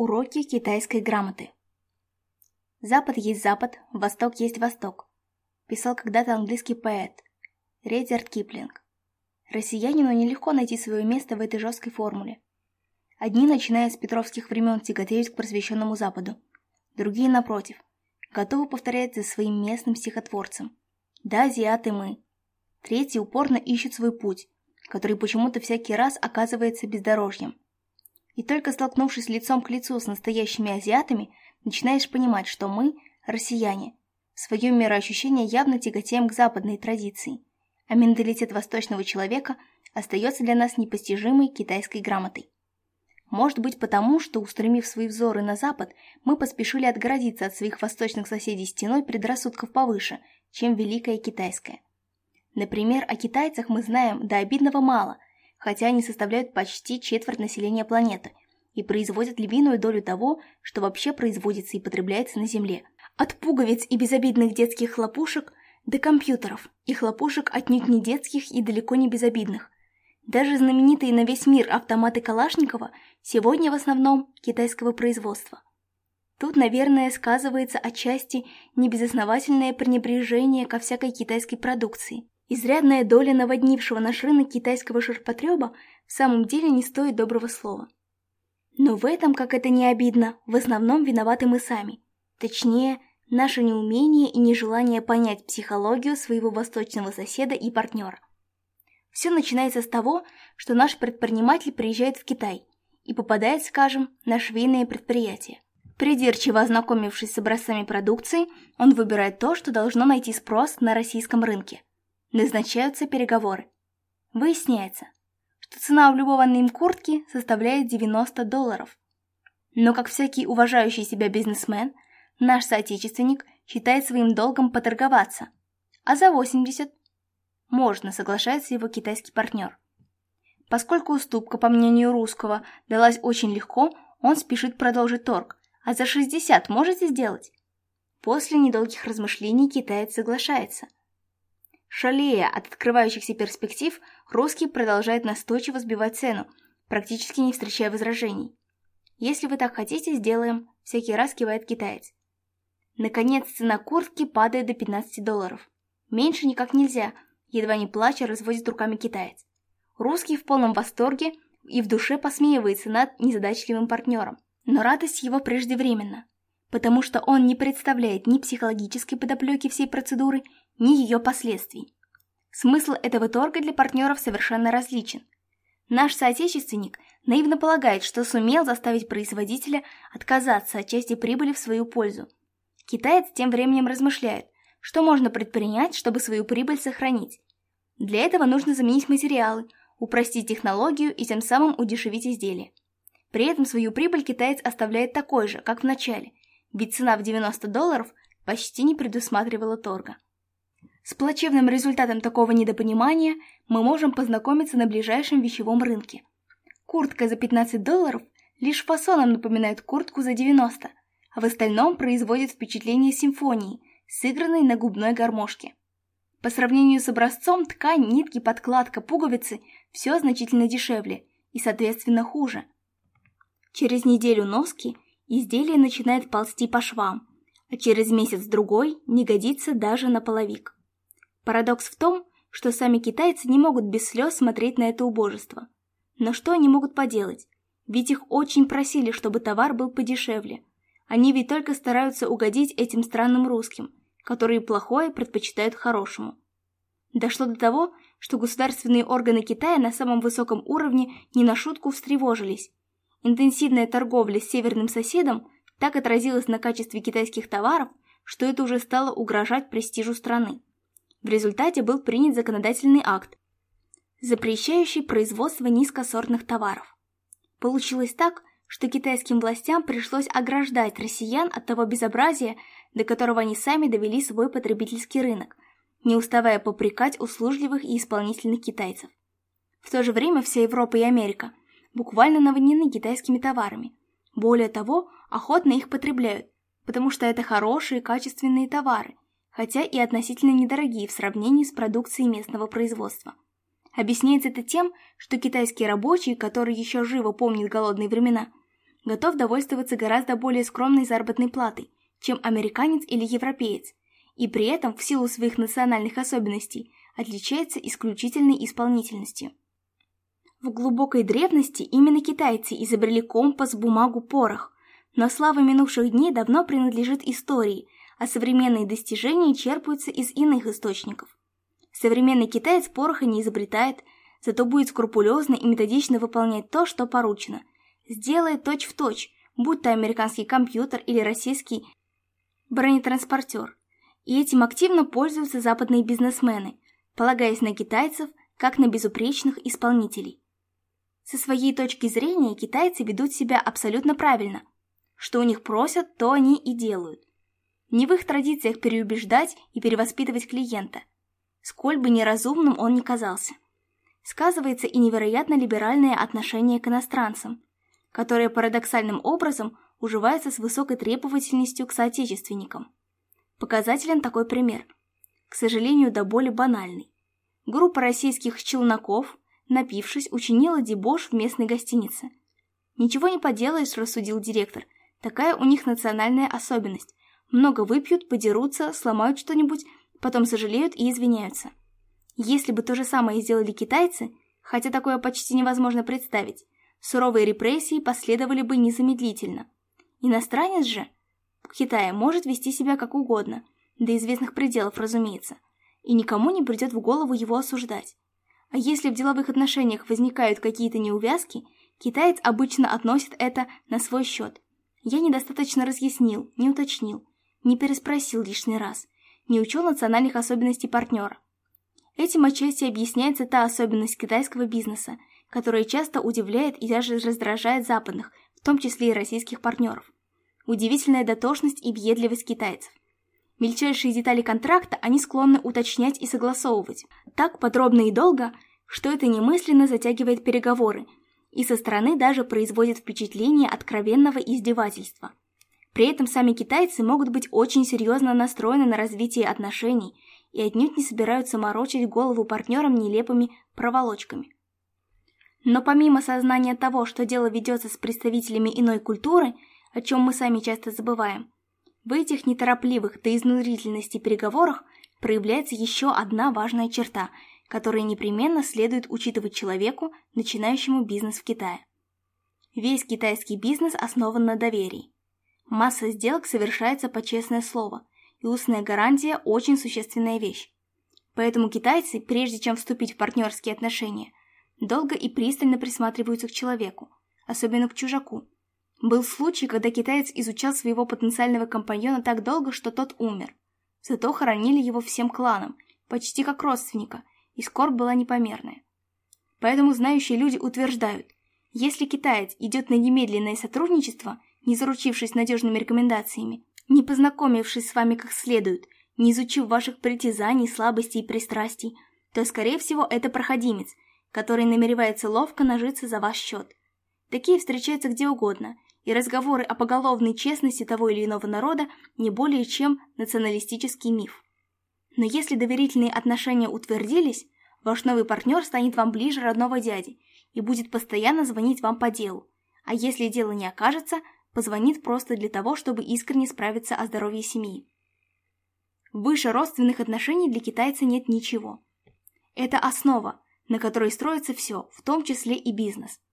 Уроки китайской грамоты. «Запад есть запад, восток есть восток», писал когда-то английский поэт Редзерт Киплинг. Россиянину нелегко найти свое место в этой жесткой формуле. Одни, начиная с петровских времен, тяготеют к просвещенному Западу, другие, напротив, готовы повторять за своим местным стихотворцем. Да, азиаты мы. Третьи упорно ищут свой путь, который почему-то всякий раз оказывается бездорожьем – и только столкнувшись лицом к лицу с настоящими азиатами, начинаешь понимать, что мы – россияне. В своем явно тяготеем к западной традиции. А менталитет восточного человека остается для нас непостижимой китайской грамотой. Может быть потому, что, устремив свои взоры на запад, мы поспешили отгородиться от своих восточных соседей стеной предрассудков повыше, чем Великая Китайская. Например, о китайцах мы знаем до обидного мало, хотя они составляют почти четверть населения планеты и производят львиную долю того, что вообще производится и потребляется на Земле. От пуговиц и безобидных детских хлопушек до компьютеров и хлопушек отнюдь не детских и далеко не безобидных. Даже знаменитые на весь мир автоматы Калашникова сегодня в основном китайского производства. Тут, наверное, сказывается отчасти небезосновательное пренебрежение ко всякой китайской продукции. Изрядная доля наводнившего наш рынок китайского ширпотреба в самом деле не стоит доброго слова. Но в этом, как это не обидно, в основном виноваты мы сами. Точнее, наше неумение и нежелание понять психологию своего восточного соседа и партнера. Все начинается с того, что наш предприниматель приезжает в Китай и попадает, скажем, на швейное предприятие. Придирчиво ознакомившись с образцами продукции, он выбирает то, что должно найти спрос на российском рынке. Назначаются переговоры. Выясняется, что цена облюбованной им куртки составляет 90 долларов. Но, как всякий уважающий себя бизнесмен, наш соотечественник считает своим долгом поторговаться, а за 80 можно, соглашается его китайский партнер. Поскольку уступка, по мнению русского, далась очень легко, он спешит продолжить торг. А за 60 можете сделать? После недолгих размышлений китаец соглашается – Шалея от открывающихся перспектив, русский продолжает настойчиво сбивать цену, практически не встречая возражений. «Если вы так хотите, сделаем», – всякий раз кивает китаец. Наконец, цена куртки падает до 15 долларов. Меньше никак нельзя, едва не плача разводит руками китаец. Русский в полном восторге и в душе посмеивается над незадачливым партнером. Но радость его преждевременна потому что он не представляет ни психологической подоплеки всей процедуры, ни ее последствий. Смысл этого торга для партнеров совершенно различен. Наш соотечественник наивно полагает, что сумел заставить производителя отказаться от части прибыли в свою пользу. Китаец тем временем размышляет, что можно предпринять, чтобы свою прибыль сохранить. Для этого нужно заменить материалы, упростить технологию и тем самым удешевить изделие. При этом свою прибыль китаец оставляет такой же, как в начале, ведь цена в 90 долларов почти не предусматривала торга. С плачевным результатом такого недопонимания мы можем познакомиться на ближайшем вещевом рынке. Куртка за 15 долларов лишь фасоном напоминает куртку за 90, а в остальном производит впечатление симфонии, сыгранной на губной гармошке. По сравнению с образцом, ткань, нитки, подкладка, пуговицы – все значительно дешевле и, соответственно, хуже. Через неделю носки – изделие начинает ползти по швам, а через месяц-другой не годится даже на половик. Парадокс в том, что сами китайцы не могут без слез смотреть на это убожество. Но что они могут поделать? Ведь их очень просили, чтобы товар был подешевле. Они ведь только стараются угодить этим странным русским, которые плохое предпочитают хорошему. Дошло до того, что государственные органы Китая на самом высоком уровне не на шутку встревожились Интенсивная торговля с северным соседом так отразилась на качестве китайских товаров, что это уже стало угрожать престижу страны. В результате был принят законодательный акт, запрещающий производство низкосортных товаров. Получилось так, что китайским властям пришлось ограждать россиян от того безобразия, до которого они сами довели свой потребительский рынок, не уставая попрекать услужливых и исполнительных китайцев. В то же время вся Европа и Америка буквально наводнены китайскими товарами. Более того, охотно их потребляют, потому что это хорошие качественные товары, хотя и относительно недорогие в сравнении с продукцией местного производства. Объясняется это тем, что китайские рабочие, которые еще живо помнят голодные времена, готов довольствоваться гораздо более скромной заработной платой, чем американец или европеец, и при этом в силу своих национальных особенностей отличается исключительной исполнительностью. В глубокой древности именно китайцы изобрели компас, бумагу, порох. Но слава минувших дней давно принадлежит истории, а современные достижения черпаются из иных источников. Современный китаец пороха не изобретает, зато будет скрупулезно и методично выполнять то, что поручено. Сделает точь-в-точь, точь, будь то американский компьютер или российский бронетранспортер. И этим активно пользуются западные бизнесмены, полагаясь на китайцев как на безупречных исполнителей. Со своей точки зрения китайцы ведут себя абсолютно правильно. Что у них просят, то они и делают. Не в их традициях переубеждать и перевоспитывать клиента, сколь бы неразумным он ни казался. Сказывается и невероятно либеральное отношение к иностранцам, которое парадоксальным образом уживается с высокой требовательностью к соотечественникам. Показателен такой пример, к сожалению, до боли банальный. Группа российских челноков – напившись, учинила дебош в местной гостинице. «Ничего не поделаешь», — рассудил директор. «Такая у них национальная особенность. Много выпьют, подерутся, сломают что-нибудь, потом сожалеют и извиняются». Если бы то же самое сделали китайцы, хотя такое почти невозможно представить, суровые репрессии последовали бы незамедлительно. Иностранец же в Китае может вести себя как угодно, до известных пределов, разумеется, и никому не придет в голову его осуждать. А если в деловых отношениях возникают какие-то неувязки, китаец обычно относит это на свой счет. Я недостаточно разъяснил, не уточнил, не переспросил лишний раз, не учел национальных особенностей партнера. Этим отчасти объясняется та особенность китайского бизнеса, которая часто удивляет и даже раздражает западных, в том числе и российских партнеров. Удивительная дотошность и въедливость китайцев – Мельчайшие детали контракта они склонны уточнять и согласовывать. Так подробно и долго, что это немысленно затягивает переговоры и со стороны даже производит впечатление откровенного издевательства. При этом сами китайцы могут быть очень серьезно настроены на развитие отношений и отнюдь не собираются морочить голову партнерам нелепыми проволочками. Но помимо сознания того, что дело ведется с представителями иной культуры, о чем мы сами часто забываем – в этих неторопливых до изнурительности переговорах проявляется еще одна важная черта, которую непременно следует учитывать человеку, начинающему бизнес в Китае. Весь китайский бизнес основан на доверии. Масса сделок совершается по честное слово, и устная гарантия – очень существенная вещь. Поэтому китайцы, прежде чем вступить в партнерские отношения, долго и пристально присматриваются к человеку, особенно к чужаку, был случай, когда китаец изучал своего потенциального компаньона так долго, что тот умер. Зато хоронили его всем кланом, почти как родственника, и скорбь была непомерная. Поэтому знающие люди утверждают, если китаец идет на немедленное сотрудничество, не заручившись надежными рекомендациями, не познакомившись с вами как следует, не изучив ваших притязаний, слабостей и пристрастий, то, скорее всего, это проходимец, который намеревается ловко нажиться за ваш счет. Такие встречаются где угодно, и разговоры о поголовной честности того или иного народа не более чем националистический миф. Но если доверительные отношения утвердились, ваш новый партнер станет вам ближе родного дяди и будет постоянно звонить вам по делу, а если дело не окажется, позвонит просто для того, чтобы искренне справиться о здоровье семьи. Выше родственных отношений для китайца нет ничего. Это основа, на которой строится все, в том числе и бизнес –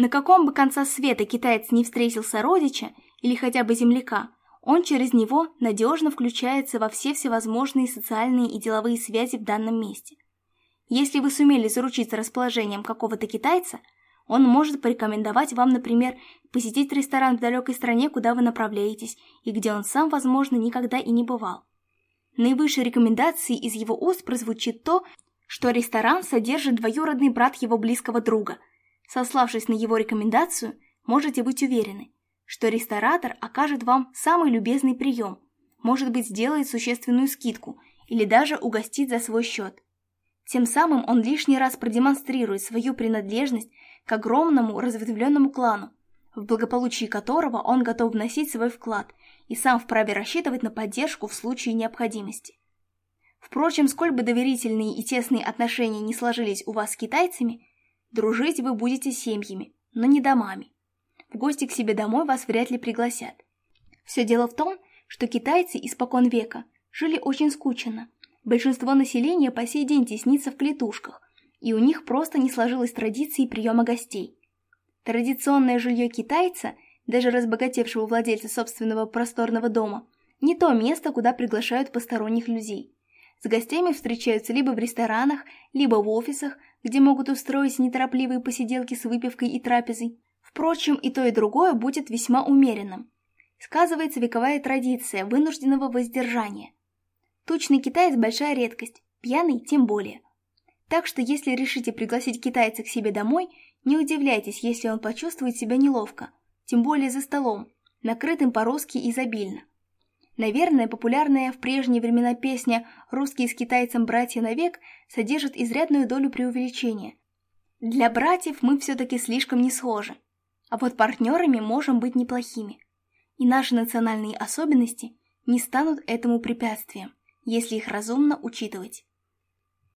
на каком бы конца света китаец не встретился родича или хотя бы земляка, он через него надежно включается во все всевозможные социальные и деловые связи в данном месте. Если вы сумели заручиться расположением какого-то китайца, он может порекомендовать вам, например, посетить ресторан в далекой стране, куда вы направляетесь, и где он сам, возможно, никогда и не бывал. Наивысшей рекомендацией из его уст прозвучит то, что ресторан содержит двоюродный брат его близкого друга – сославшись на его рекомендацию, можете быть уверены, что ресторатор окажет вам самый любезный прием, может быть сделает существенную скидку или даже угостит за свой счет. Тем самым он лишний раз продемонстрирует свою принадлежность к огромному разветвленному клану, в благополучии которого он готов вносить свой вклад и сам вправе рассчитывать на поддержку в случае необходимости. Впрочем, сколь бы доверительные и тесные отношения не сложились у вас с китайцами, Дружить вы будете семьями, но не домами. В гости к себе домой вас вряд ли пригласят. Все дело в том, что китайцы испокон века жили очень скучно. Большинство населения по сей день теснится в клетушках, и у них просто не сложилось традиции приема гостей. Традиционное жилье китайца, даже разбогатевшего владельца собственного просторного дома, не то место, куда приглашают посторонних людей. С гостями встречаются либо в ресторанах, либо в офисах, где могут устроить неторопливые посиделки с выпивкой и трапезой. Впрочем, и то, и другое будет весьма умеренным. Сказывается вековая традиция вынужденного воздержания. Тучный китаец – большая редкость, пьяный тем более. Так что если решите пригласить китайца к себе домой, не удивляйтесь, если он почувствует себя неловко, тем более за столом, накрытым по-русски изобильно. Наверное, популярная в прежние времена песня «Русские с китайцем братья навек» содержит изрядную долю преувеличения. Для братьев мы все-таки слишком не схожи, а вот партнерами можем быть неплохими. И наши национальные особенности не станут этому препятствием, если их разумно учитывать.